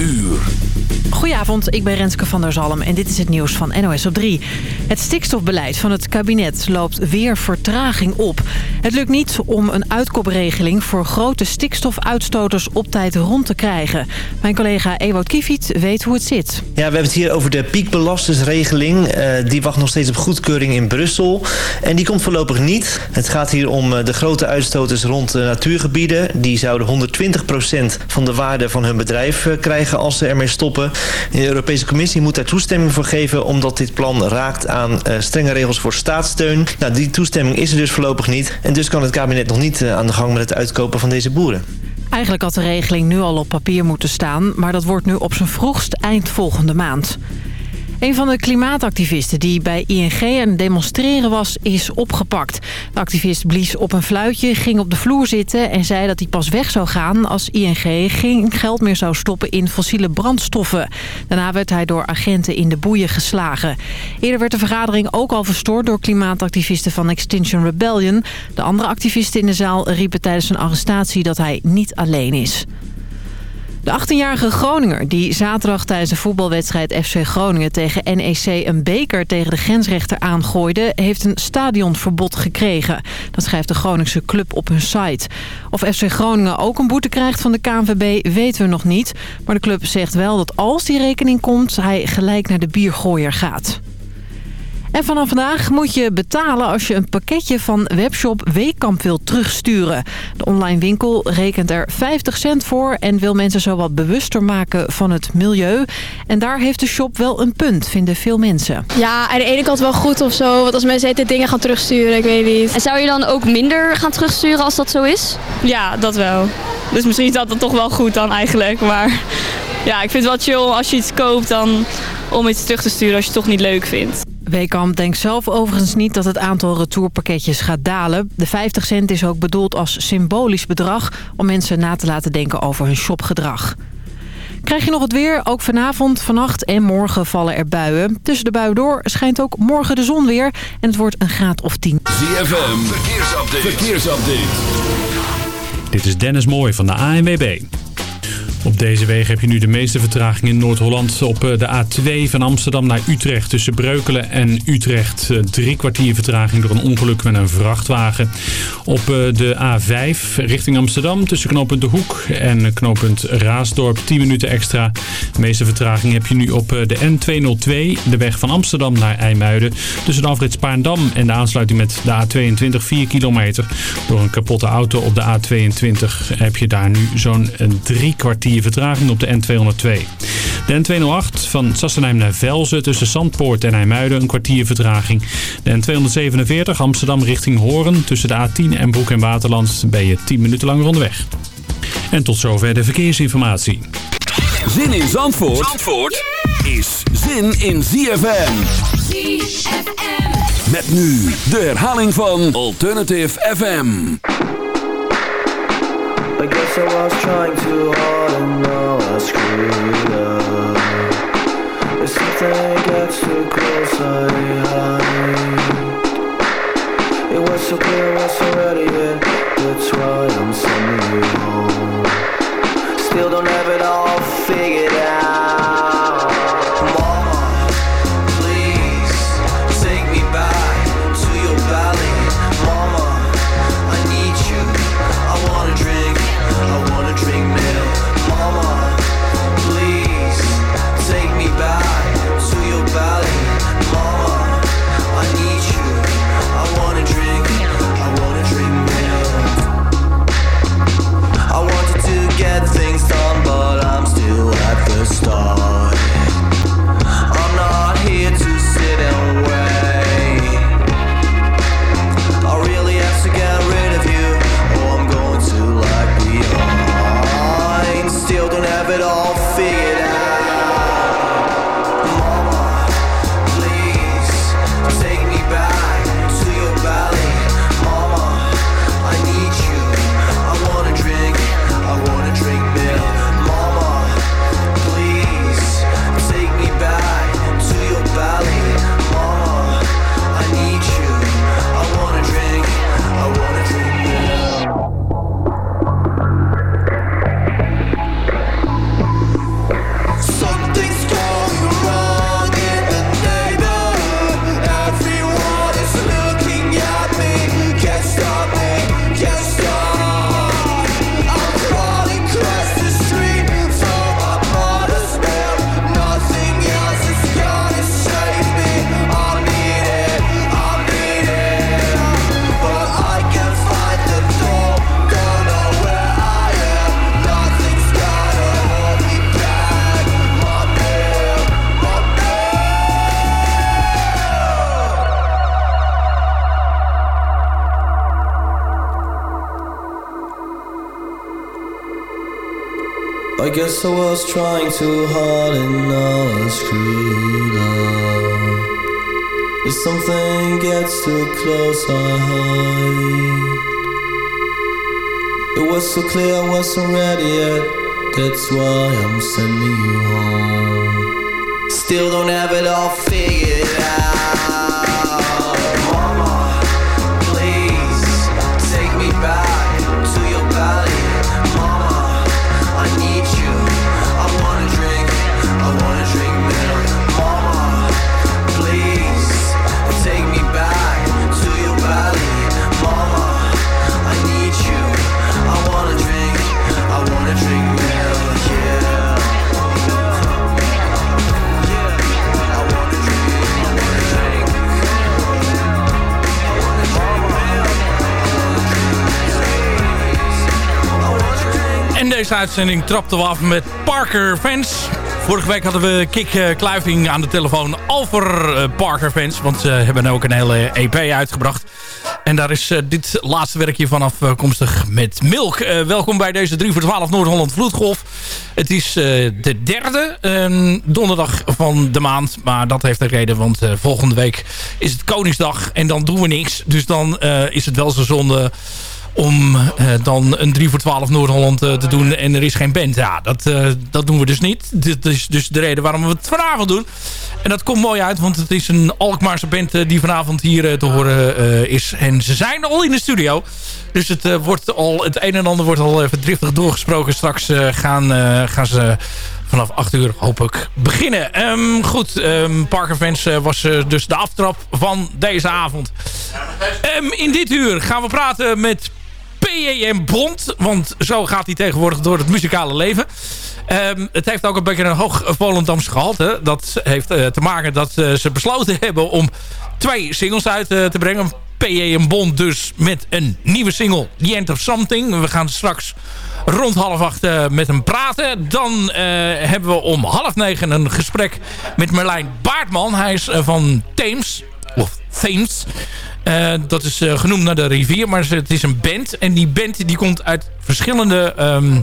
uur. Goedenavond, ik ben Renske van der Zalm en dit is het nieuws van NOS op 3. Het stikstofbeleid van het kabinet loopt weer vertraging op. Het lukt niet om een uitkopregeling voor grote stikstofuitstoters op tijd rond te krijgen. Mijn collega Ewout Kiefiet weet hoe het zit. Ja, we hebben het hier over de piekbelastersregeling. Uh, die wacht nog steeds op goedkeuring in Brussel. En die komt voorlopig niet. Het gaat hier om uh, de grote uitstoters rond de natuurgebieden. Die zouden 120% van de waarde van hun bedrijf uh, als ze ermee stoppen. De Europese Commissie moet daar toestemming voor geven... omdat dit plan raakt aan uh, strenge regels voor staatssteun. Nou, die toestemming is er dus voorlopig niet. En dus kan het kabinet nog niet uh, aan de gang met het uitkopen van deze boeren. Eigenlijk had de regeling nu al op papier moeten staan... maar dat wordt nu op zijn vroegst eind volgende maand. Een van de klimaatactivisten die bij ING aan het demonstreren was, is opgepakt. De activist blies op een fluitje, ging op de vloer zitten en zei dat hij pas weg zou gaan als ING geen geld meer zou stoppen in fossiele brandstoffen. Daarna werd hij door agenten in de boeien geslagen. Eerder werd de vergadering ook al verstoord door klimaatactivisten van Extinction Rebellion. De andere activisten in de zaal riepen tijdens zijn arrestatie dat hij niet alleen is. De 18-jarige Groninger die zaterdag tijdens de voetbalwedstrijd FC Groningen tegen NEC een beker tegen de grensrechter aangooide, heeft een stadionverbod gekregen. Dat schrijft de Groningse club op hun site. Of FC Groningen ook een boete krijgt van de KNVB weten we nog niet. Maar de club zegt wel dat als die rekening komt, hij gelijk naar de biergooier gaat. En vanaf vandaag moet je betalen als je een pakketje van webshop Weekamp wilt terugsturen. De online winkel rekent er 50 cent voor en wil mensen zo wat bewuster maken van het milieu. En daar heeft de shop wel een punt, vinden veel mensen. Ja, aan de ene kant wel goed of zo, want als mensen dit dingen gaan terugsturen, ik weet niet. En zou je dan ook minder gaan terugsturen als dat zo is? Ja, dat wel. Dus misschien is dat toch wel goed dan eigenlijk, maar... Ja, ik vind het wel chill als je iets koopt dan om iets terug te sturen als je het toch niet leuk vindt. Weekamp denkt zelf overigens niet dat het aantal retourpakketjes gaat dalen. De 50 cent is ook bedoeld als symbolisch bedrag... om mensen na te laten denken over hun shopgedrag. Krijg je nog het weer? Ook vanavond, vannacht en morgen vallen er buien. Tussen de buien door schijnt ook morgen de zon weer. En het wordt een graad of 10. ZFM, verkeersupdate. verkeersupdate. Dit is Dennis Mooij van de ANWB. Op deze wegen heb je nu de meeste vertraging in Noord-Holland. Op de A2 van Amsterdam naar Utrecht tussen Breukelen en Utrecht. Drie kwartier vertraging door een ongeluk met een vrachtwagen. Op de A5 richting Amsterdam tussen knooppunt De Hoek en knooppunt Raasdorp 10 minuten extra. De meeste vertraging heb je nu op de N202, de weg van Amsterdam naar IJmuiden. Tussen de afrit Spaarndam en de aansluiting met de A22 4 kilometer. Door een kapotte auto op de A22 heb je daar nu zo'n drie kwartier vertraging op de N202. De N208 van Sassenheim naar Velzen tussen Zandpoort en IJmuiden een kwartier vertraging. De N247 Amsterdam richting Hoorn tussen de A10 en Broek en Waterland ben je 10 minuten langer onderweg. En tot zover de verkeersinformatie. Zin in Zandvoort, Zandvoort is zin in ZFM. ZFM. Met nu de herhaling van Alternative FM. Guess I was trying too hard and now I screwed up If something gets too close I hide. It was so clear what's already in. That's why I'm sending you home. Still don't have it all figured I guess I was trying too hard and now I screwed up. If something gets too close, I hide. It was so clear I wasn't ready yet. That's why I'm sending you home. Still don't have it all figured out. Deze uitzending trapten we af met Parker Fans. Vorige week hadden we Kik eh, Kluiving aan de telefoon over eh, Parker Fans. Want ze hebben ook een hele EP uitgebracht. En daar is eh, dit laatste werkje vanaf afkomstig met Milk. Welkom bij deze 3 voor 12 Noord-Holland Vloedgolf. Het is de derde eh, donderdag van de maand. Maar dat heeft een reden, want volgende week is het Koningsdag. En dan doen we niks. Dus dan is het wel zo zonde om eh, dan een 3 voor 12 Noord-Holland eh, te doen en er is geen band. Ja, dat, eh, dat doen we dus niet. Dit is dus de reden waarom we het vanavond doen. En dat komt mooi uit, want het is een Alkmaarse band die vanavond hier te horen is. En ze zijn al in de studio. Dus het, wordt al, het een en ander wordt al even driftig doorgesproken. Straks gaan, gaan ze vanaf 8 uur hopelijk beginnen. Ehm, goed, ehm, Parker Fans was dus de aftrap van deze avond. Ehm, in dit uur gaan we praten met PEM Bond. Want zo gaat hij tegenwoordig door het muzikale leven. Ehm, het heeft ook een beetje een hoog Volendams gehalte. Dat heeft eh, te maken dat eh, ze besloten hebben om twee singles uit eh, te brengen. PEM Bond dus met een nieuwe single, The End of Something. We gaan straks rond half acht met hem praten. Dan hebben we om half negen een gesprek met Merlijn Baartman. Hij is van Thames, of Thames. Eh, dat is eh, genoemd naar de rivier, maar het is een band. En die band die komt uit verschillende ehm,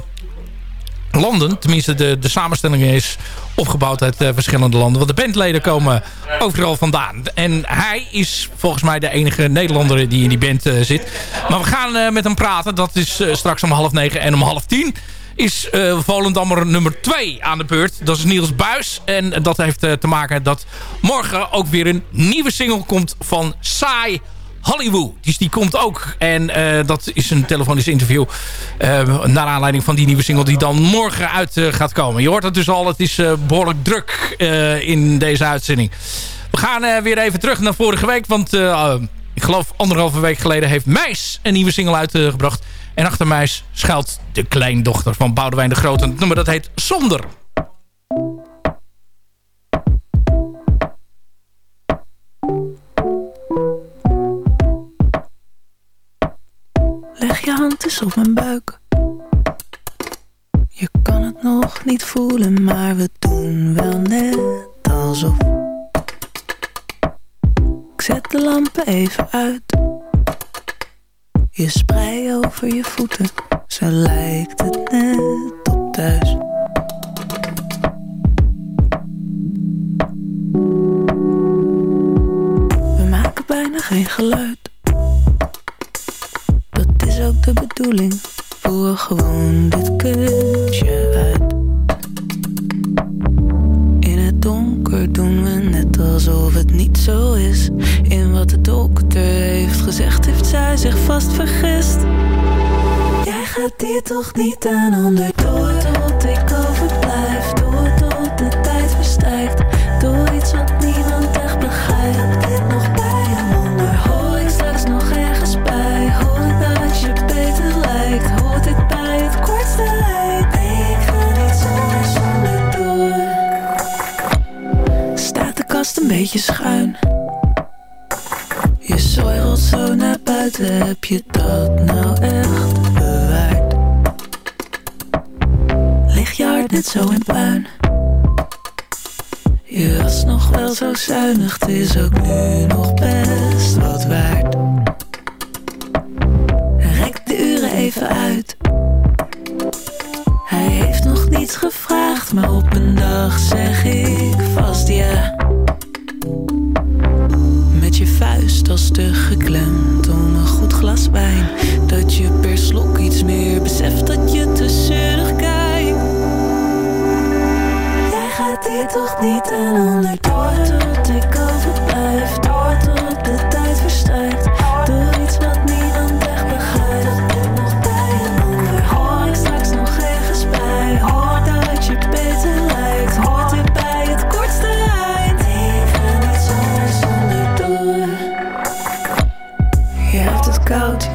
landen. Tenminste, de, de samenstelling is opgebouwd uit eh, verschillende landen. Want de bandleden komen overal vandaan. En hij is volgens mij de enige Nederlander die in die band zit. Maar we gaan met hem praten. Dat is straks om half negen en om half tien is Volendammer nummer 2 aan de beurt. Dat is Niels Buis. En dat heeft te maken dat morgen ook weer een nieuwe single komt van Saai Hollywood. Dus die komt ook. En eh, dat is een telefonisch interview. eh, naar aanleiding van die nieuwe single die dan morgen uit eh, gaat komen. Je hoort het dus al. Het is eh, behoorlijk druk in deze uitzending. We gaan weer even terug naar vorige week. Want ik geloof anderhalve week geleden heeft Meis een nieuwe single uitgebracht. En achter Meis schuilt de kleindochter van Boudewijn de Groot. Het nummer dat heet Zonder. Leg je hand eens op mijn buik. Je kan het nog niet voelen, maar we doen wel net alsof. Ik zet de lampen even uit. Je sprei over je voeten, zo lijkt het net op thuis. We maken bijna geen geluid. Bedoeling.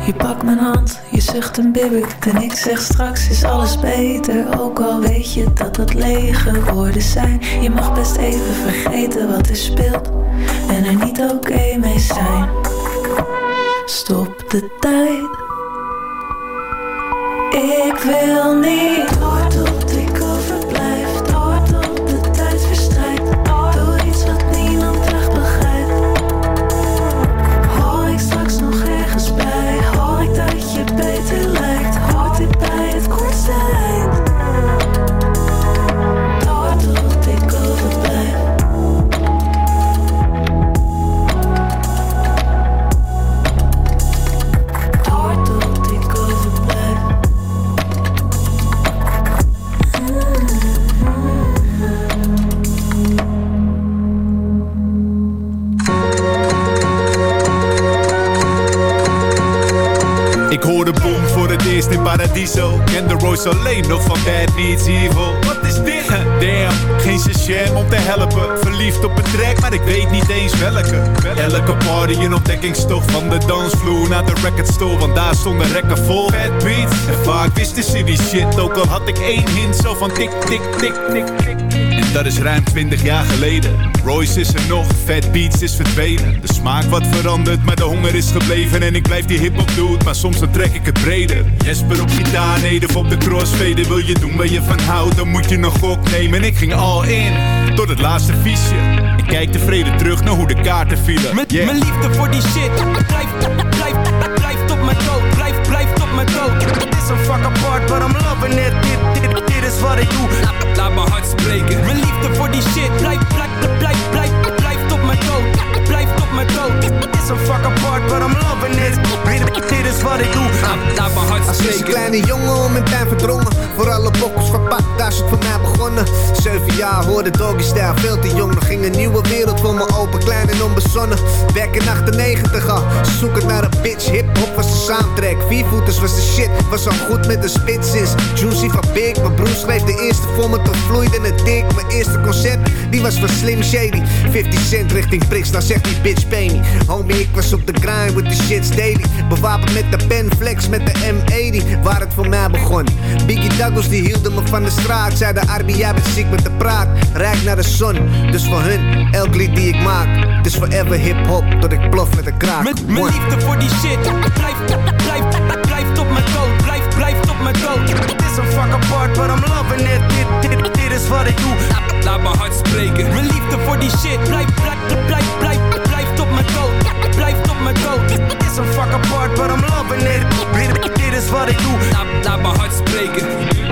Je pakt mijn hand, je zucht en bibbikt En ik zeg straks is alles beter, ook al weet je dat het lege woorden zijn. Je mag best even vergeten wat er speelt en er niet oké mee zijn. Stop de tijd. Ik wil niet door tot Paradiso. Ken de Royce alleen nog van Bad Meets Evil. Wat is dit? Damn, geen sham om te helpen. Verliefd op een track, maar ik weet niet eens welke. Elke party een ontdekkingstof van de dansvloer naar de recordstore. Want daar stonden rekken vol. Fat beats. En vaak wisten ze die shit. Ook al had ik één hint zo van tik, tik, tik, tik, tik. Dat is ruim 20 jaar geleden. Royce is er nog, Fat Beats is verdwenen. De smaak wat veranderd, maar de honger is gebleven. En ik blijf die hip-hop dude, maar soms dan trek ik het breder. Jesper op gitaar, Nederf op de crossfader. Wil je doen waar je van houdt, dan moet je nog gok nemen. En ik ging all in, tot het laatste viesje. Ik kijk tevreden terug naar hoe de kaarten vielen. Yeah. Mijn liefde voor die shit blijf, blijf soundtrack, viervoeters was de shit Was al goed met de spits is Juicy van Big, mijn broer schreef de eerste voor me Toen vloeide het dik, mijn eerste concert Die was van Slim Shady 50 cent richting Brix, nou zegt die bitch pay me. Homie, ik was op de grind with the shits daily. Bewapend met de pen, flex met de M80 Waar het voor mij begon. Biggie Douglas die hielden me van de straat. Zei de Arby, jij bent ziek met de praat. Rijk naar de zon, dus voor hun Elk lied die ik maak Het is forever hip-hop, tot ik plof met de kraak. Mijn mijn liefde voor die shit. Blijf, blijf, blijf op mijn dood. Blijf, blijf op mijn dood is een fuck apart, but I'm loving it. Dit, dit, dit is wat ik doe. Laat, laat mijn hart spreken. Mijn liefde voor die shit. Blijf, blijf, blijf, blijf, blijf op mijn dood. Blijf op mijn dood. Het is een fuck apart, but I'm loving it. Dit, dit is wat ik doe. Laat, laat mijn hart spreken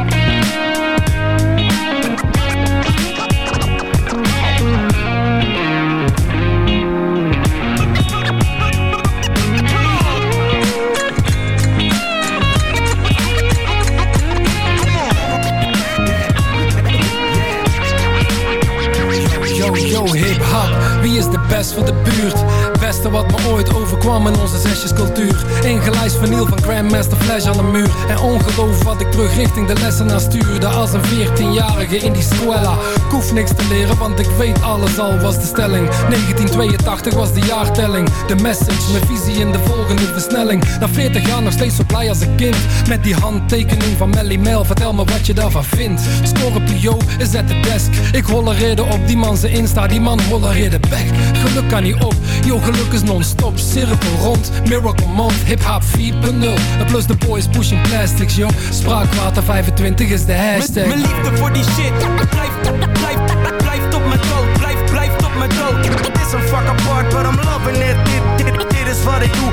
best van de buurt? Beste wat me ooit overkwam in onze zesjescultuur. Ingelijst verniel van Grandmaster Flash aan de muur. En ongeloof wat ik terug richting de lessenaar stuurde. Als een 14-jarige in die squella. Ik hoef niks te leren, want ik weet alles al, was de stelling. 1982 was de jaartelling. De message, mijn visie in de volgende versnelling. Na 40 jaar nog steeds zo blij als een kind. Met die handtekening van Melly Mel, vertel me wat je daarvan vindt. Scorpio is at the desk. Ik hollereerde op die man zijn Insta, die man hollereerde back. Geluk kan niet op, yo geluk is non-stop. Cirkel rond, miracle month, hip-hop 4.0. En plus de boys pushing plastics, yo. Spraakwater 25 is de hashtag. Mijn liefde voor die shit Blijf, blijf, blijf op mijn dood Blijf, blijf op mijn dood Het is een fuck apart, but I'm loving it Dit, dit, dit is wat ik doe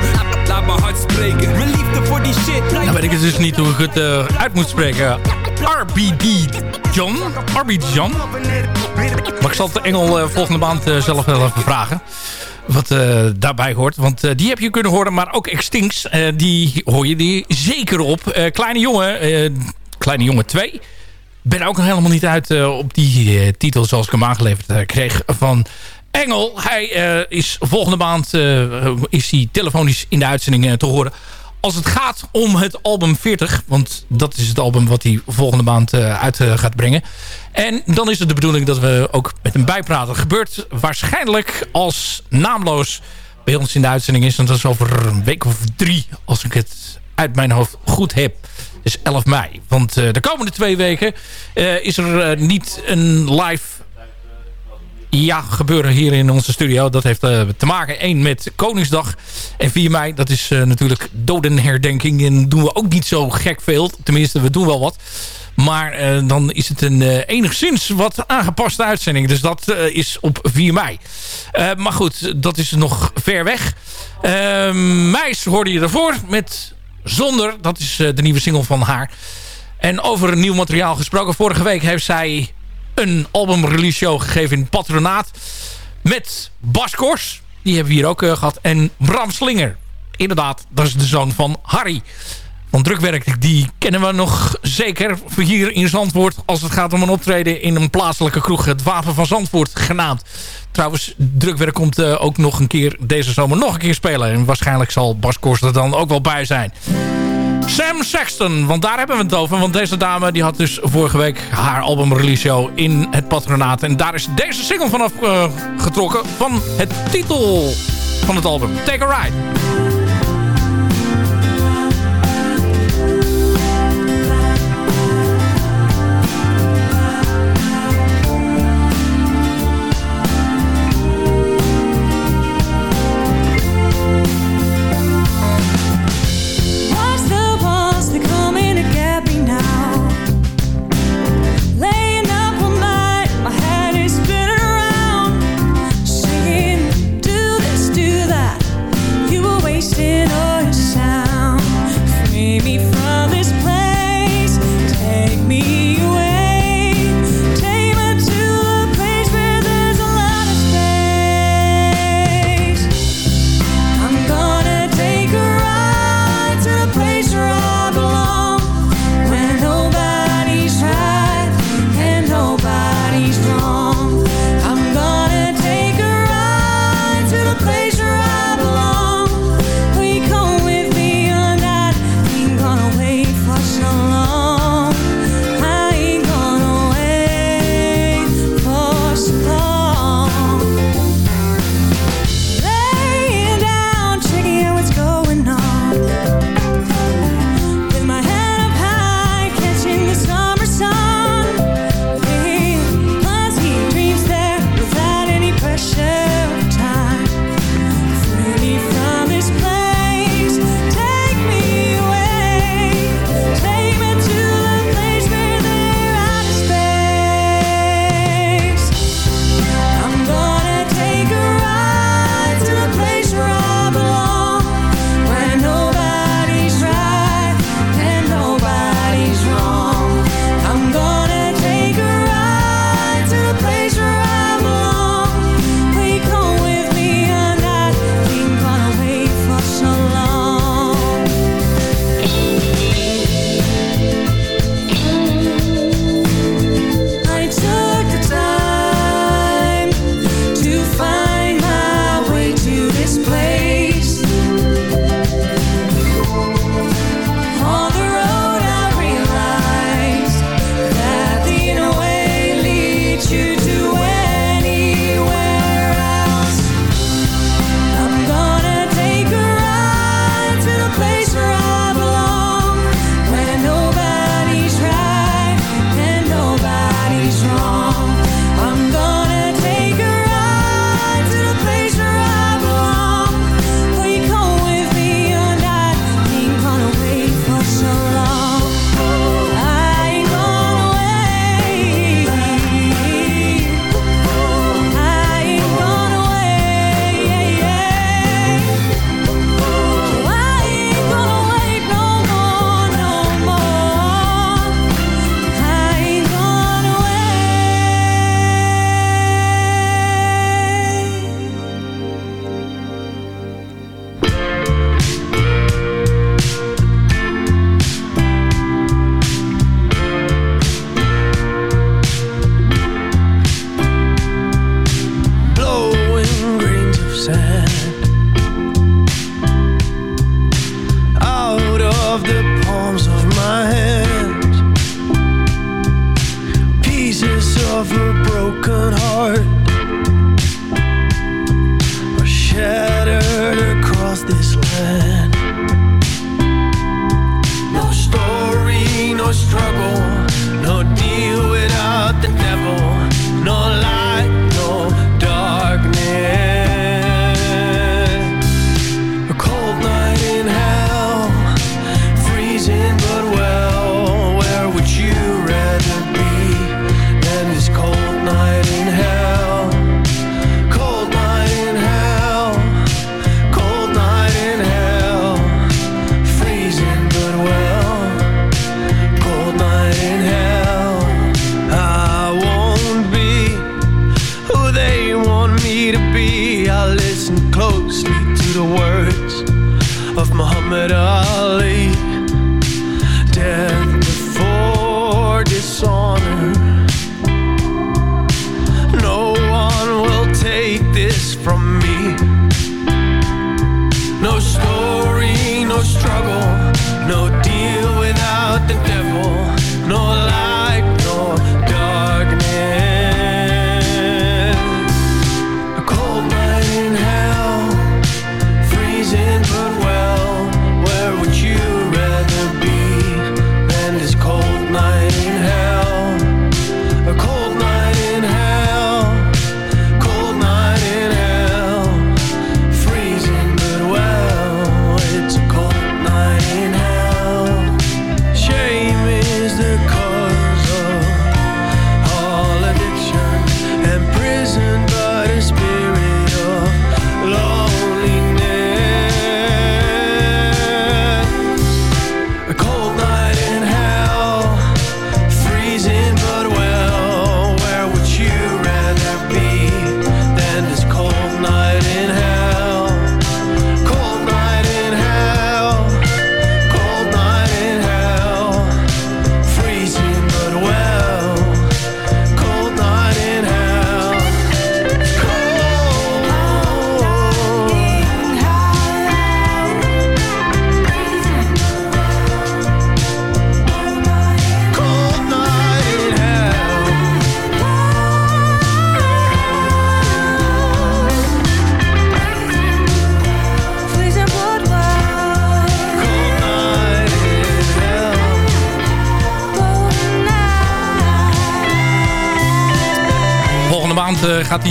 Laat, mijn hart spreken Mijn liefde voor die shit Blijf, Nou weet ik het dus niet hoe ik het eh, uit moet spreken. RBD John. RBD John. Maar ik zal het Engel uh, volgende maand uh, zelf wel even vragen. Wat uh, daarbij hoort. Want die heb je kunnen horen. Maar ook Extinks. die hoor je die zeker op. Kleine jongen. Kleine jongen 2. Ben ook nog helemaal niet uit op die titel zoals ik hem aangeleverd kreeg van Engel. Hij is volgende maand is hij telefonisch in de uitzending te horen als het gaat om het album 40... want dat is het album wat hij volgende maand uh, uit uh, gaat brengen. En dan is het de bedoeling dat we ook met hem bijpraten. gebeurt waarschijnlijk als naamloos bij ons in de uitzending is. En dat is over een week of drie, als ik het uit mijn hoofd goed heb. Dus 11 mei. Want uh, de komende twee weken is er niet een live ja, gebeuren hier in onze studio. Dat heeft te maken één met Koningsdag. En 4 mei, dat is natuurlijk dodenherdenking. En doen we ook niet zo gek veel. Tenminste, we doen wel wat. Maar dan is het een enigszins wat aangepaste uitzending. Dus dat is op 4 mei. maar goed, dat is nog ver weg. Meis hoorde je ervoor met Zonder. Dat is de nieuwe single van haar. En over nieuw materiaal gesproken. Vorige week heeft zij een albumrelease show gegeven in Patronaat. Met Bas Kors. Die hebben we hier ook uh, gehad. En Bram Slinger. Inderdaad, dat is de zoon van Harry. Van Drukwerk, die kennen we nog zeker hier in Zandvoort... als het gaat om een optreden in een plaatselijke kroeg... het Wapen van Zandvoort genaamd. Trouwens, Drukwerk komt uh, ook nog een keer deze zomer nog een keer spelen. En waarschijnlijk zal Bas Kors er dan ook wel bij zijn. Sam Sexton, want daar hebben we het over. Want deze dame die had dus vorige week haar album release show in het patronaat. En daar is deze single vanaf uh, getrokken van het titel van het album. Take a Ride.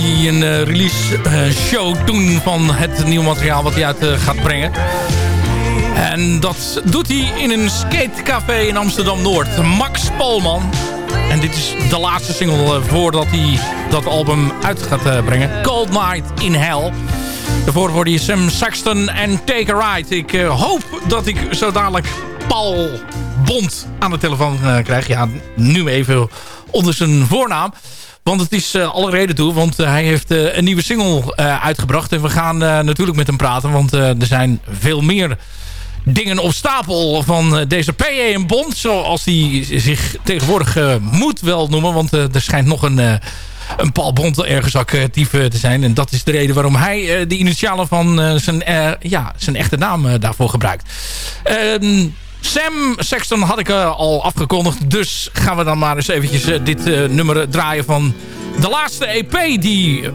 Hij een eh, release eh, show doen van het nieuwe materiaal wat hij uit eh, gaat brengen. En dat doet hij in een skatecafé in Amsterdam-Noord. Max Polman. En dit is de laatste single voordat hij dat album uit gaat brengen. Cold Night in Hell. Daarvoor hoorde je Sam Saxton en Take a Ride. Ik hoop dat ik zo dadelijk Paul Bond aan de telefoon krijg. Ja, nu even onder zijn voornaam. Want het is eh, alle reden toe. Want eh, hij heeft eh, een nieuwe single uitgebracht. En we gaan natuurlijk met hem praten. Want er zijn veel meer dingen op stapel van deze PA en Bond. Zoals hij zich tegenwoordig moet wel noemen. Want er schijnt nog een, eh, een Paul Bond ergens actief te zijn. En dat is de reden waarom hij de initialen van zijn, ja, zijn echte naam daarvoor gebruikt. Ehm, Sam Sexton had ik eh, al afgekondigd. Dus gaan we dan maar eens eventjes eh, dit eh, nummer draaien van de laatste EP die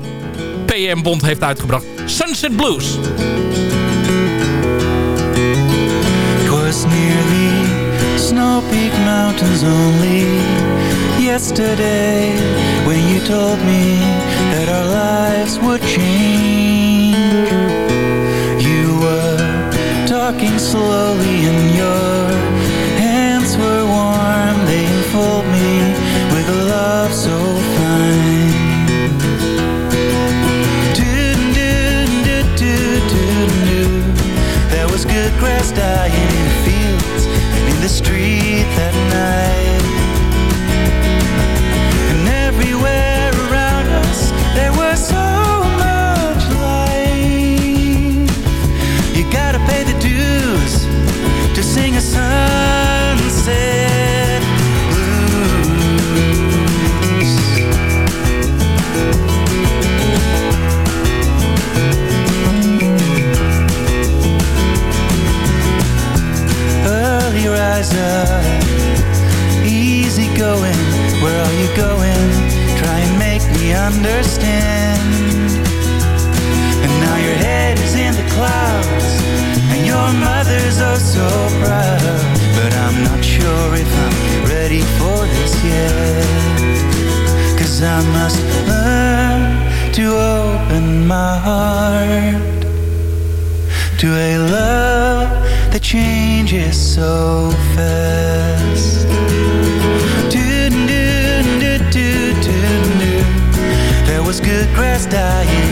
PM Bond heeft uitgebracht. Sunset Blues. Twas near the Snow Peak Mountains only yesterday when you told me that our lives would change. Talking slowly and your hands were warm. They enfold me with a love so fine. There was good grass wiser. Easy going, where are you going? Try and make me understand. And now your head is in the clouds, and your mother's oh so proud. But I'm not sure if I'm ready for this yet. Cause I must learn to open my heart to a love that changes so fast. There was good grass dying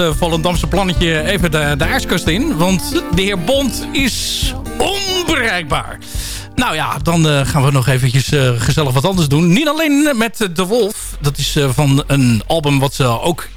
uh, Volendamse plannetje even de, de ijskast in. Want de heer Bond is onbereikbaar. Nou ja, dan eh, gaan we nog eventjes eh, gezellig wat anders doen. Niet alleen met De Wolf. Dat is eh, van een album wat ze ook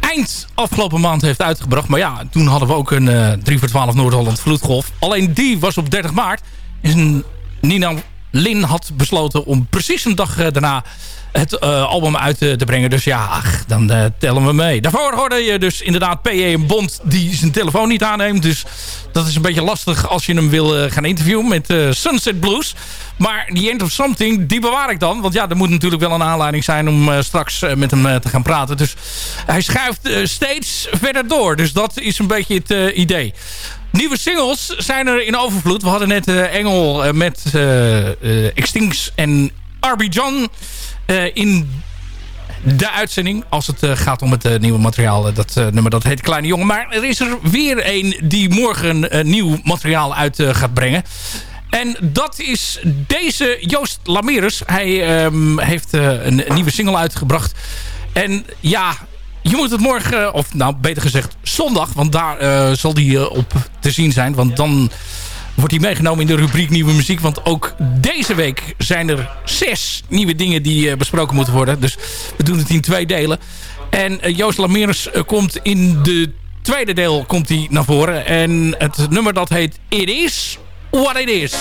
eind afgelopen maand heeft uitgebracht. Maar ja, toen hadden we ook een eh 3 voor 12 Noord-Holland vloedgolf. Alleen die was op 30 maart. En Nina Lin had besloten om precies een dag eh, daarna het eh, album uit te, te brengen. Dus ja, dan eh, tellen we mee. Daarvoor hoorde je dus inderdaad P.E. een Bond die zijn telefoon niet aanneemt. Dus dat is een beetje lastig als je hem wil eh, gaan interviewen met eh, Sunset Blues. Maar The End of Something, die bewaar ik dan. Want ja, er moet natuurlijk wel een aanleiding zijn om eh, straks eh, met hem eh, te gaan praten. Dus hij schuift eh, steeds verder door. Dus dat is een beetje het eh, idee. Nieuwe singles zijn er in overvloed. We hadden net eh, Engel eh, met eh eh, Extinct en Arby John eh, in de uitzending. Als het eh, gaat om het eh, nieuwe materiaal. eh, dat eh, nummer dat heet Kleine Jongen. Maar er is er weer een die morgen eh, nieuw materiaal uit eh, gaat brengen. En dat is deze Joost Lamerus. Hij ehm, heeft een nieuwe single uitgebracht. En ja, je moet het morgen, of nou beter gezegd zondag... want daar zal die op te zien zijn. Want dan wordt hij meegenomen in de rubriek Nieuwe Muziek. Want ook deze week zijn er zes nieuwe dingen die besproken moeten worden. Dus we doen het in twee delen. En Joost Lamerus komt in de tweede deel komt hij naar voren. En het nummer dat heet It Is What It Is.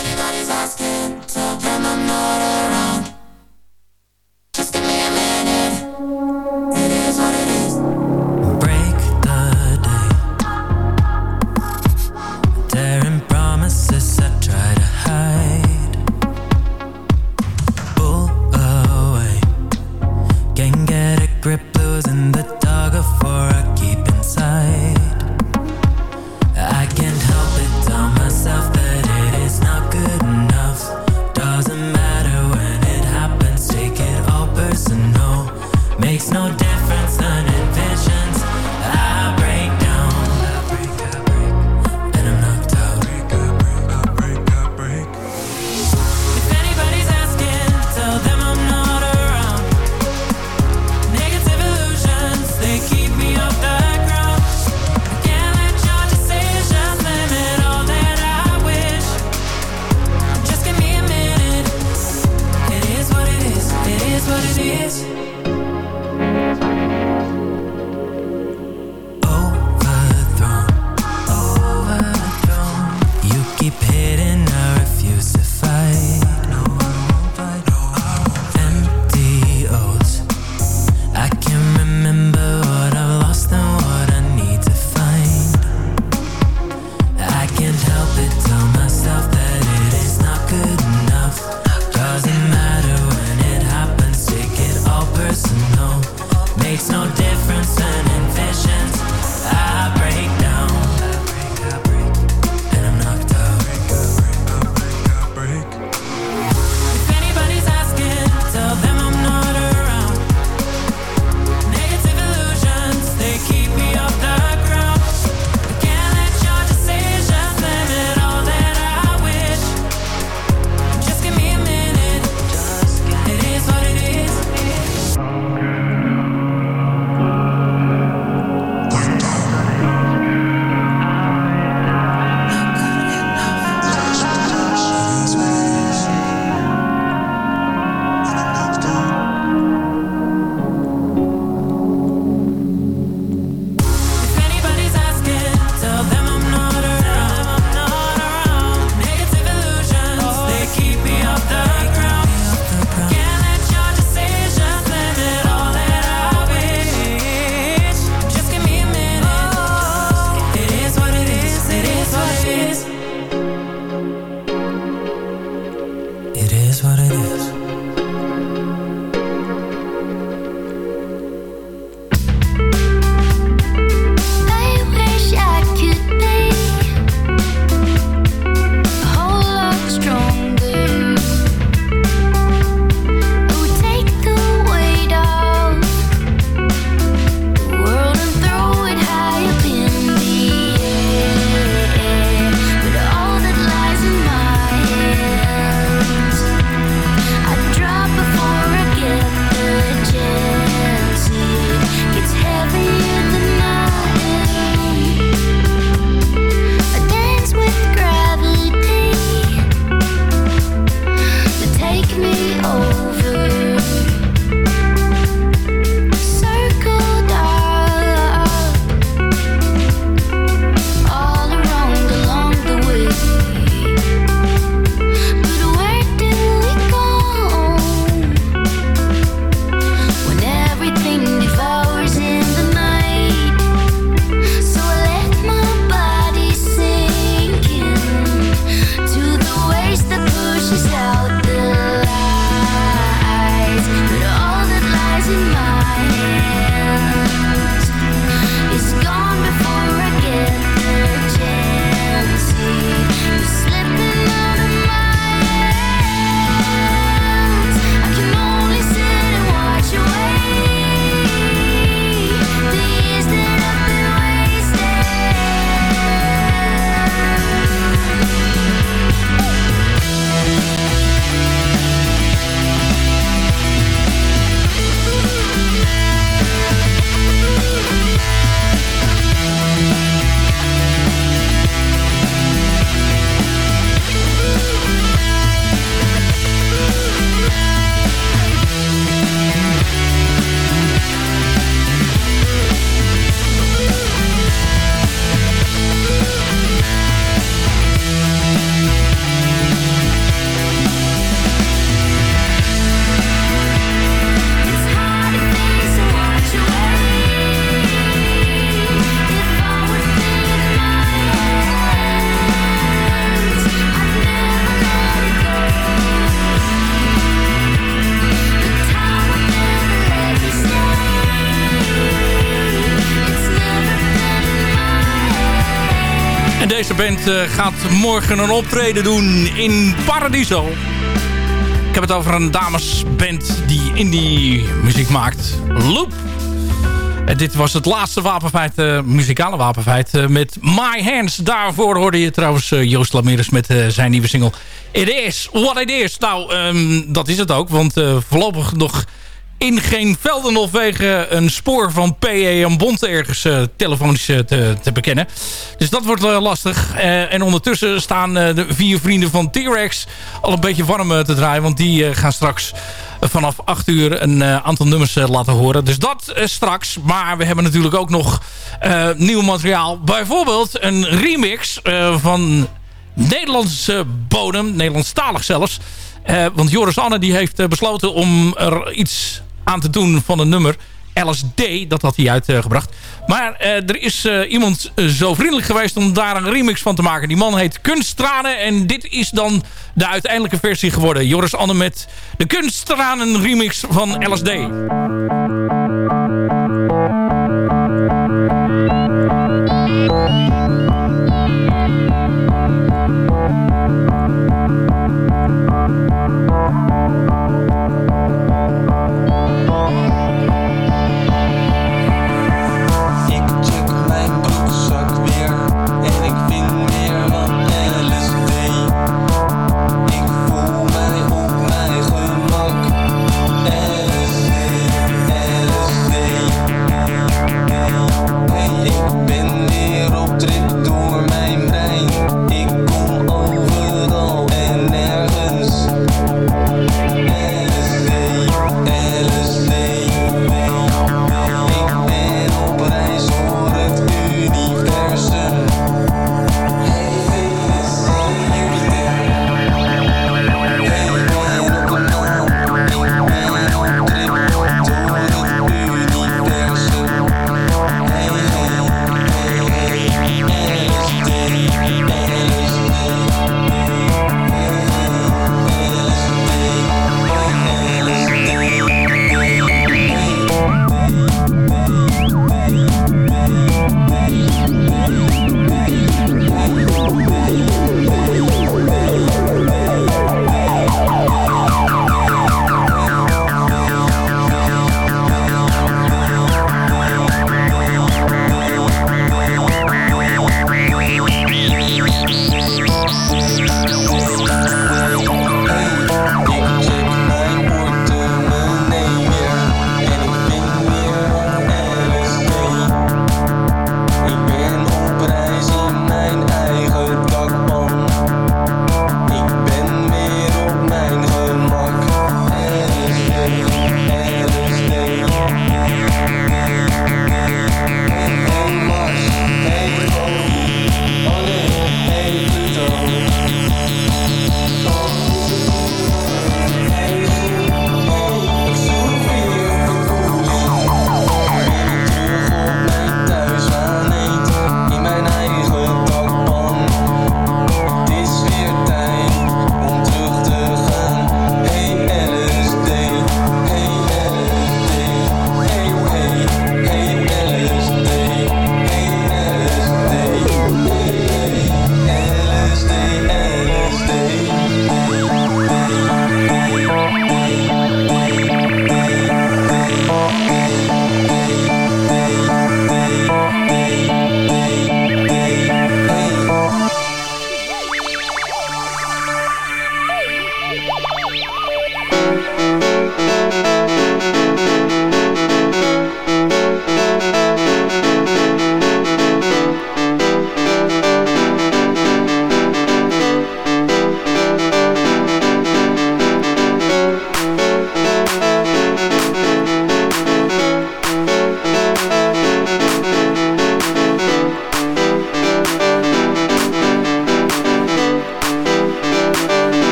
Eh, gaat morgen een optreden doen in Paradiso. Ik heb het over een damesband die indie muziek maakt. Loop. En dit was het laatste wapenfeit, uh, muzikale wapenfeit uh, met My Hands. Daarvoor hoorde je trouwens Joost Lameres met zijn nieuwe single It Is What It Is. Nou, um, dat is het ook, want voorlopig nog in geen velden of wegen een spoor van PE en ergens uh, telefonisch uh, te, te, bekennen. Dus dat wordt uh, lastig. en ondertussen staan de vier vrienden van T-Rex al een beetje warm te draaien. Want die gaan straks vanaf 8 uur een aantal nummers laten horen. Dus dat straks. Maar we hebben natuurlijk ook nog nieuw materiaal. Bijvoorbeeld een remix van Nederlandse bodem. Nederlandstalig zelfs. want Joris Anne die heeft besloten om er iets aan te doen van een nummer. LSD, dat had hij uitgebracht. maar uh, er is uh, iemand uh, zo vriendelijk geweest om daar een remix van te maken. Die man heet Kunsttranen en dit is dan de uiteindelijke versie geworden. Joris Anne met de Kunsttranen remix van LSD.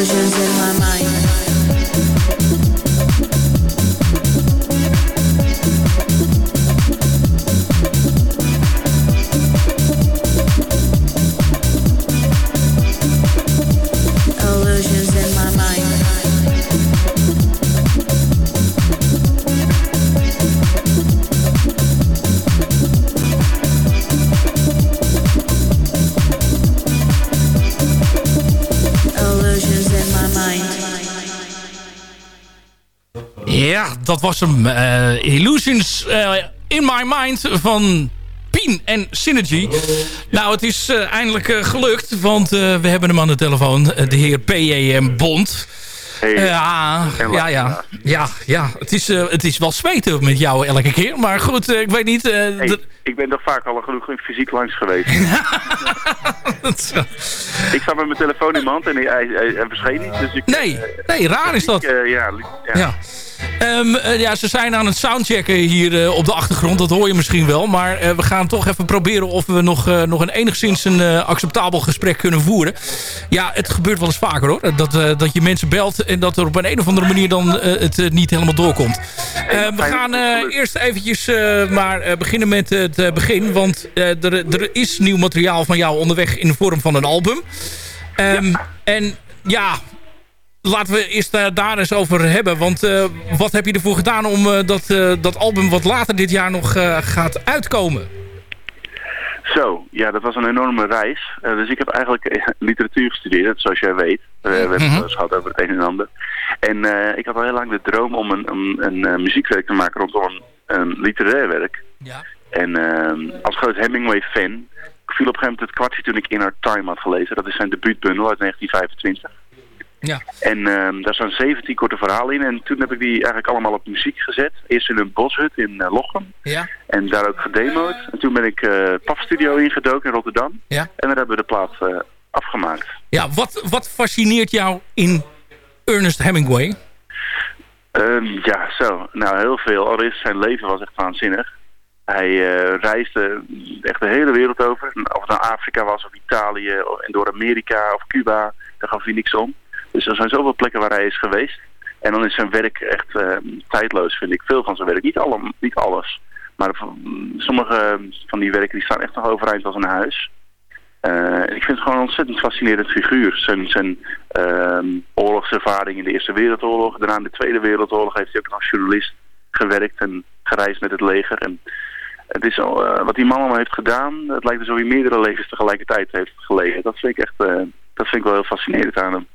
illusions in my mind. Dat was hem. eh, Illusions eh, in My Mind van Pien en Synergy. Nou, het is eh, eindelijk gelukt, want we hebben hem aan de telefoon. de heer P.J.M. Bond. Hey. ja, ja, ja, ja, ja. Het is, het is wel zweten met jou elke keer. Maar goed, ik weet niet... Hey, ik ben toch vaak al genoeg fysiek langs geweest. ik zat met mijn telefoon in mijn hand en hij, hij, verscheen niet. Dus ik, Nee, nee, raar is dat. ja, li- ja. Ja. Ehm, eh, ja, ze zijn aan het soundchecken hier eh, op de achtergrond. Dat hoor je misschien wel. Maar eh, we gaan toch even proberen of we nog, nog een enigszins een acceptabel gesprek kunnen voeren. Ja, het gebeurt wel eens vaker hoor. Dat, dat je mensen belt en dat er op een, een of andere manier dan het niet helemaal doorkomt. Eh, we gaan eerst eventjes maar beginnen met het begin. Want er, er is nieuw materiaal van jou onderweg in de vorm van een album. Ehm, En ja, laten we eerst eh, daar eens over hebben. Want eh, wat heb je ervoor gedaan om eh, dat, dat album wat later dit jaar nog gaat uitkomen? Zo, ja, dat was een enorme reis. Dus ik heb eigenlijk literatuur gestudeerd, zoals jij weet. We hebben het Mhm. wel eens gehad over het een en ander. En ik had al heel lang de droom om een, een eh, muziekwerk te maken rondom een, een literair werk. Ja. En eh, als groot Hemingway-fan viel op een gegeven moment het kwartje toen ik In Our Time had gelezen. Dat is zijn debuutbundel uit 1925. Ja. En ehm, daar staan 17 korte verhalen in. En toen heb ik die eigenlijk allemaal op muziek gezet. Eerst in een boshut in eh, Lochem. Ja. En daar ook gedemoed. En toen ben ik eh PAF Studio ingedoken in Rotterdam. Ja. En daar hebben we de plaat eh, afgemaakt. Ja, wat, wat fascineert jou in Ernest Hemingway? Ehm, ja, zo. Nou, heel veel. Allereerst zijn leven was echt waanzinnig. Hij reisde echt de hele wereld over. Of het nou Afrika was, of Italië, of- en door Amerika of Cuba. Daar gaf hij niks om. Dus er zijn zoveel plekken waar hij is geweest. En dan is zijn werk echt eh, tijdloos, vind ik. Veel van zijn werk. Niet, alle, niet alles. Maar sommige van die werken die staan echt nog overeind als een huis. Eh, ik vind het gewoon een ontzettend fascinerend figuur. Zijn, zijn ehm, oorlogservaring in de Eerste Wereldoorlog. Daarna in de Tweede Wereldoorlog heeft hij ook als journalist gewerkt en gereisd met het leger. En het is eh, wat die man allemaal heeft gedaan, het lijkt alsof hij meerdere levens tegelijkertijd heeft gelegen. Dat vind ik echt, dat vind ik wel heel fascinerend aan hem.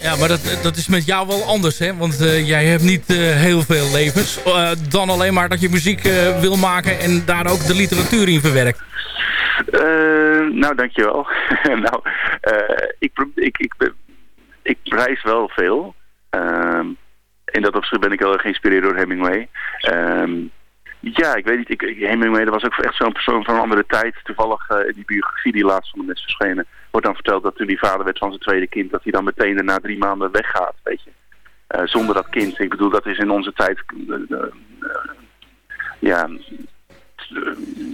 Ja, maar dat, dat is met jou wel anders, hè? Want eh, jij hebt niet eh, heel veel levens. Eh, dan alleen maar dat je muziek wil maken en daar ook de literatuur in verwerkt. Nou, dankjewel. nou, ik, ik, ik, ik prijs wel veel. Ehm, in dat opzicht ben ik heel geïnspireerd door Hemingway. Ja, ik weet niet. Ik, ik- was ook echt zo'n persoon van een andere tijd. Toevallig eh, in die biografie die laatst van de mensen verschenen... wordt dan verteld dat toen hij vader werd van zijn tweede kind... dat hij dan meteen na drie maanden weggaat, weet je. Eh, zonder dat kind. Ik bedoel, dat is in onze tijd... eh, ja,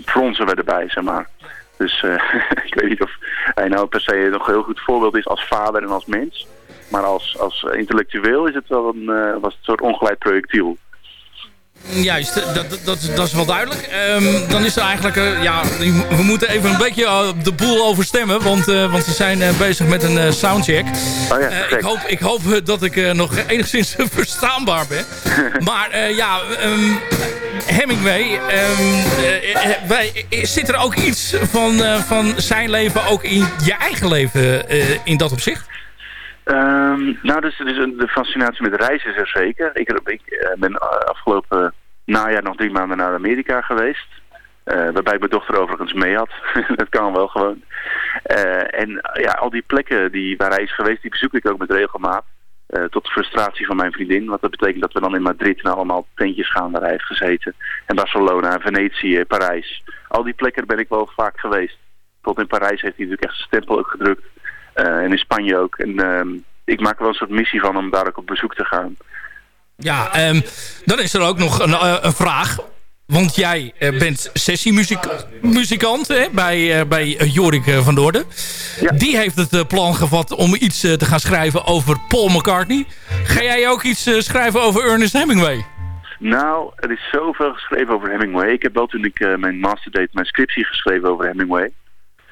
fronsen we erbij, zeg maar. Dus ik weet niet of hij nou per se nog een heel goed voorbeeld is als vader en als mens. Maar als, als intellectueel is het wel een, was het een soort ongeleid projectiel. Juist, dat, dat, dat, is wel duidelijk. Ehm, dan is er eigenlijk, eh, ja, we moeten even een beetje eh, de boel overstemmen, want, eh, want ze zijn bezig met een soundcheck. Oh ja, ik hoop, ik hoop dat ik nog enigszins verstaanbaar ben. maar ja, ehm, Hemingway, ehm, eh, eh, wij, zit er ook iets van, van zijn leven ook in je eigen leven in dat opzicht? Ehm, nou, dus, dus de fascinatie met reizen is er zeker. Ik, eh, ben eh, afgelopen najaar nog drie maanden naar Amerika geweest. Eh, waarbij mijn dochter overigens mee had. dat kan wel gewoon. En ja, al die plekken die, waar hij is geweest, die bezoek ik ook met regelmaat. Eh, tot frustratie van mijn vriendin. Want dat betekent dat we dan in Madrid naar allemaal tentjes gaan waar hij heeft gezeten. En Barcelona, Venetië, Parijs. Al die plekken ben ik wel vaak geweest. Tot in Parijs heeft hij natuurlijk echt zijn stempel gedrukt. Eh, en in Spanje ook. En ehm, ik maak er wel een soort missie van om daar ook op bezoek te gaan. Ja, ehm, dan is er ook nog een, eh, een vraag. Want jij eh, bent sessiemuzikant bij, bij Jorik van Doorden. Die heeft het plan gevat om iets te gaan schrijven over Paul McCartney. Ga jij ook iets schrijven over Ernest Hemingway? Nou, er is zoveel geschreven over Hemingway. Ik heb wel toen ik mijn masterdate, mijn scriptie geschreven over Hemingway.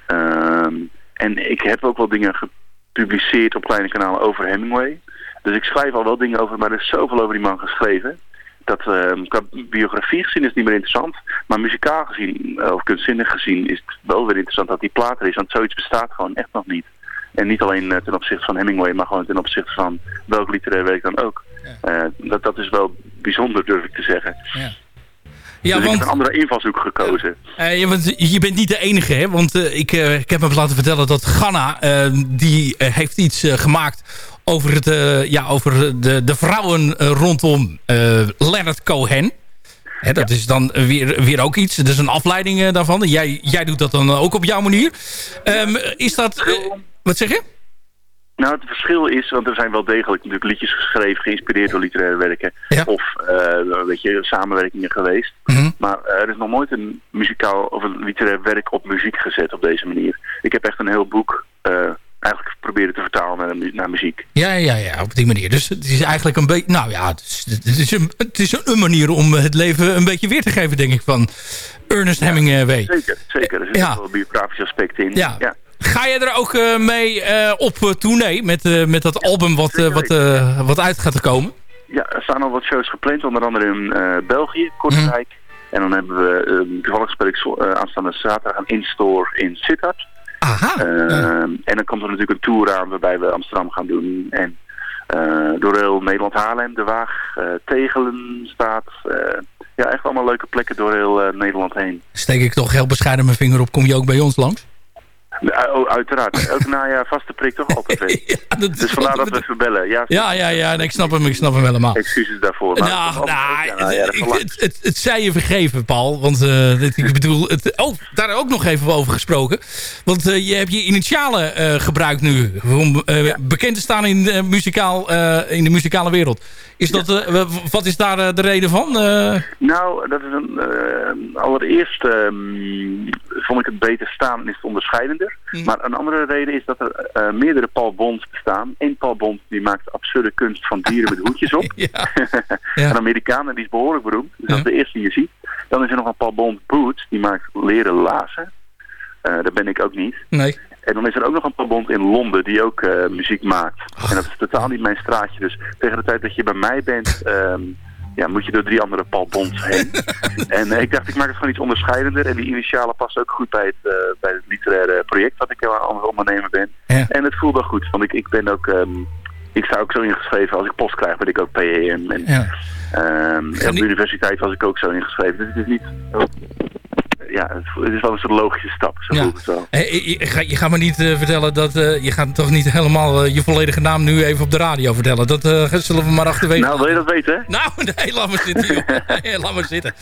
Ehm, en ik heb ook wel dingen gepubliceerd op kleine kanalen over Hemingway. Dus ik schrijf al wel dingen over, maar er is zoveel over die man geschreven. Dat qua biografie gezien is het niet meer interessant. Maar muzikaal gezien, eh, of kunstzinnig gezien, is het wel weer interessant dat die plaat er is. Want zoiets bestaat gewoon echt nog niet. En niet alleen eh, ten opzichte van Hemingway, maar gewoon ten opzichte van welk literair werk dan ook. Eh, dat, dat is wel bijzonder, durf ik te zeggen. Ja. Dus Ja, ik want heb een andere invalshoek gekozen. Eh, ja, want je bent niet de enige, hè? Want eh, ik, eh, ik heb me laten vertellen dat Ghana... eh, die eh, heeft iets eh, gemaakt over, het, eh, ja, over de, de vrouwen eh, rondom eh, Leonard Cohen. Hè, dat is dan weer, weer ook iets. Dat is een afleiding eh, daarvan. Jij, jij doet dat dan ook op jouw manier. Ehm, is dat... eh, wat zeg je? Nou, het verschil is, want er zijn wel degelijk natuurlijk liedjes geschreven, geïnspireerd door literaire werken. Of, eh, weet je, samenwerkingen geweest. Mhm. Maar eh, er is nog nooit een muzikaal of een literair werk op muziek gezet op deze manier. Ik heb echt een heel boek eh, eigenlijk proberen te vertalen naar, mu- naar muziek. Ja, ja, ja, op die manier. Dus het is eigenlijk een beetje... Nou ja, het is, het is, een, het is een manier om het leven een beetje weer te geven, denk ik, van Ernest Hemingway. Zeker, zeker. Er zitten Ja. wel biografische aspecten in. Ja. Ga je er ook eh, mee eh, op eh, tournee met, met dat album wat, wat, wat uit gaat komen? Ja, er staan al wat shows gepland, onder andere in België, Kortrijk. En dan hebben we, eh, toevallig speel ik aanstaande zaterdag een in-store in Sittard. Aha. En dan komt er natuurlijk een tour aan waarbij we Amsterdam gaan doen. En door heel Nederland Haarlem, De Waag, eh, Tegelen staat. ja, echt allemaal leuke plekken door heel Nederland heen. Steek ik toch heel bescheiden mijn vinger op, kom je ook bij ons langs? Oh, uiteraard. Elk najaar vaste prik toch altijd weer. dus vandaar dat we even bellen. Ja, Ja, ja, ja, nee, ik snap hem, ik snap hem helemaal. Excuses daarvoor. Maar Nou, het nou, ja, ja, het, het, het zij je vergeven, Paul. Want eh, dit- ik bedoel, het, oh, daar ook nog even over gesproken. Want eh, je hebt je initialen eh, gebruikt nu. Om bekend te staan in de, muzikaal, in de muzikale wereld. Is dat, wat is daar de reden van? Nou, dat is een, allereerst ehm, vond ik het beter staan en is het onderscheidender. Mhm. Maar een andere reden is dat er eh, meerdere Paul Bonds bestaan. Eén Paul Bond die maakt absurde kunst van dieren met hoedjes op. een Amerikaan en die is behoorlijk beroemd. Dus dat is de eerste die je ziet. Dan is er nog een Paul Bond Boots, die maakt leren lazen. Eh dat ben ik ook niet. nee. En dan is er ook nog een Paul Bond in Londen die ook eh, muziek maakt. En dat is totaal niet mijn straatje. Dus tegen de tijd dat je bij mij bent, ja, moet je door drie andere Paul Bonds heen. en eh, ik dacht, ik maak het gewoon iets onderscheidender. En die initialen passen ook goed bij het, eh, bij het literaire project wat ik aan het ondernemen ben. En het voelt wel goed, want ik, ik ben ook... ehm, ik sta ook zo ingeschreven, als ik post krijg ben ik ook PEM. En, Ja. ehm, en op de universiteit was ik ook zo ingeschreven. Dus het is niet... Ja, het, het is wel een soort logische stap, zo Ja. het wel. Je, je, ga- je gaat me niet eh, vertellen dat... eh, je gaat toch niet helemaal eh, je volledige naam nu even op de radio vertellen. Dat zullen we maar achterwege Nou, wil je dat weten? Nou, nee, laat maar zitten. Nee, laat maar zitten.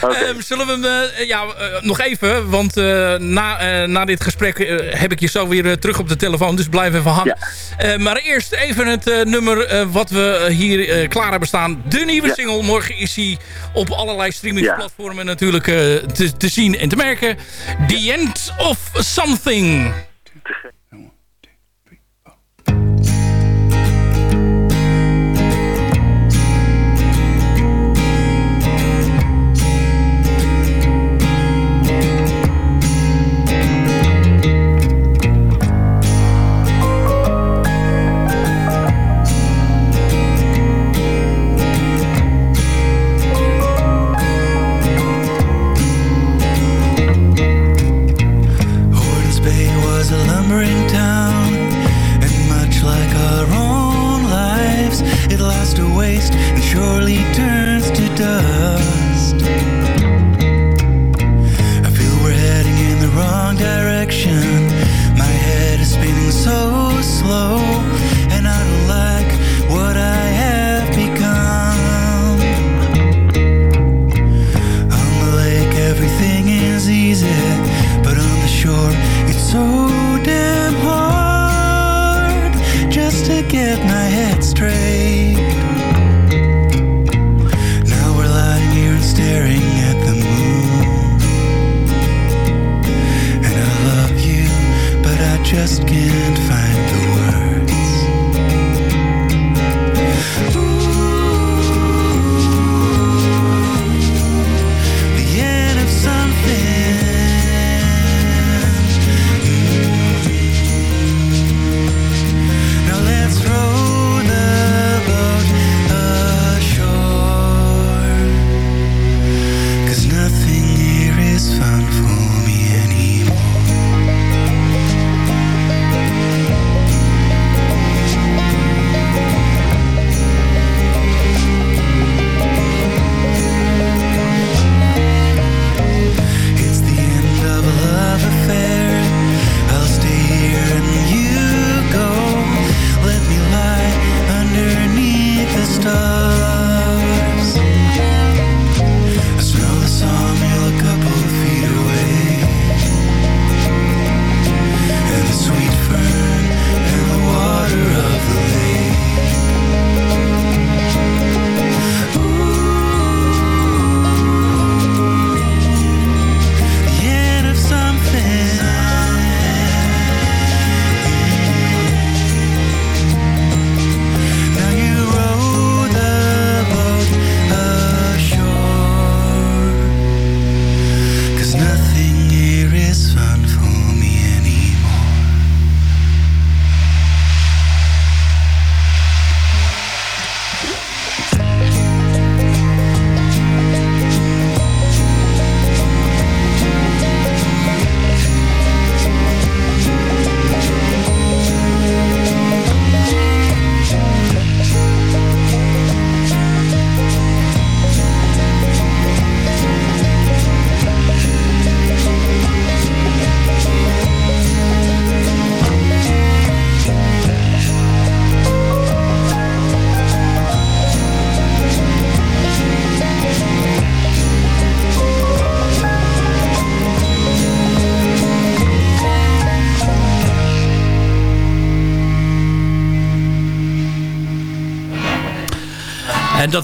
Ehm, zullen we hem, ja, nog even, want na, na dit gesprek heb ik je zo weer terug op de telefoon, dus blijf even hangen. Maar eerst even het nummer wat we hier klaar hebben staan. De nieuwe single, morgen is hij op allerlei streamingplatformen natuurlijk te, te zien en te merken. The End of Something.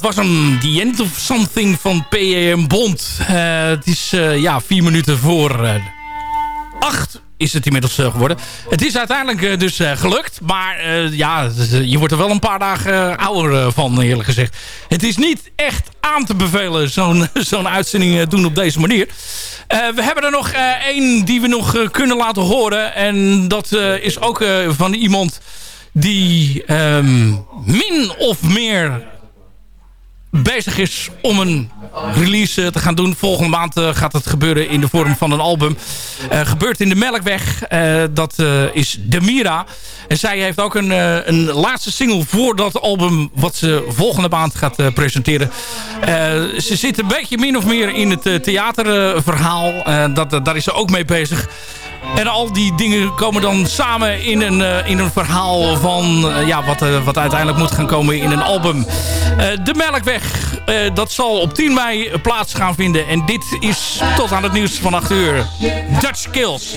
Was een The End of Something van PM Bond. Eh, het is ja, vier minuten voor acht is het inmiddels geworden. Het is uiteindelijk dus gelukt. Maar ja, je wordt er wel een paar dagen ouder van eerlijk gezegd. Het is niet echt aan te bevelen zo'n zo'n uitzending doen op deze manier. we hebben er nog één die we nog kunnen laten horen. En dat is ook van iemand die um, min of meer bezig is om een release eh, te gaan doen. Volgende maand uh, gaat het gebeuren in de vorm van een album. Uh, gebeurt in de Melkweg. Uh, dat is Demira. En zij heeft ook een, een laatste single voor dat album... wat ze volgende maand gaat presenteren. ze zit een beetje min of meer in het theaterverhaal. dat, daar is ze ook mee bezig. En al die dingen komen dan samen in een, uh, in een verhaal van uh, ja, wat, uh, wat uiteindelijk moet gaan komen in een album. de Melkweg, dat zal op 10 mei plaats gaan vinden. En dit is tot aan het nieuws van 8 uur. Dutch Kills.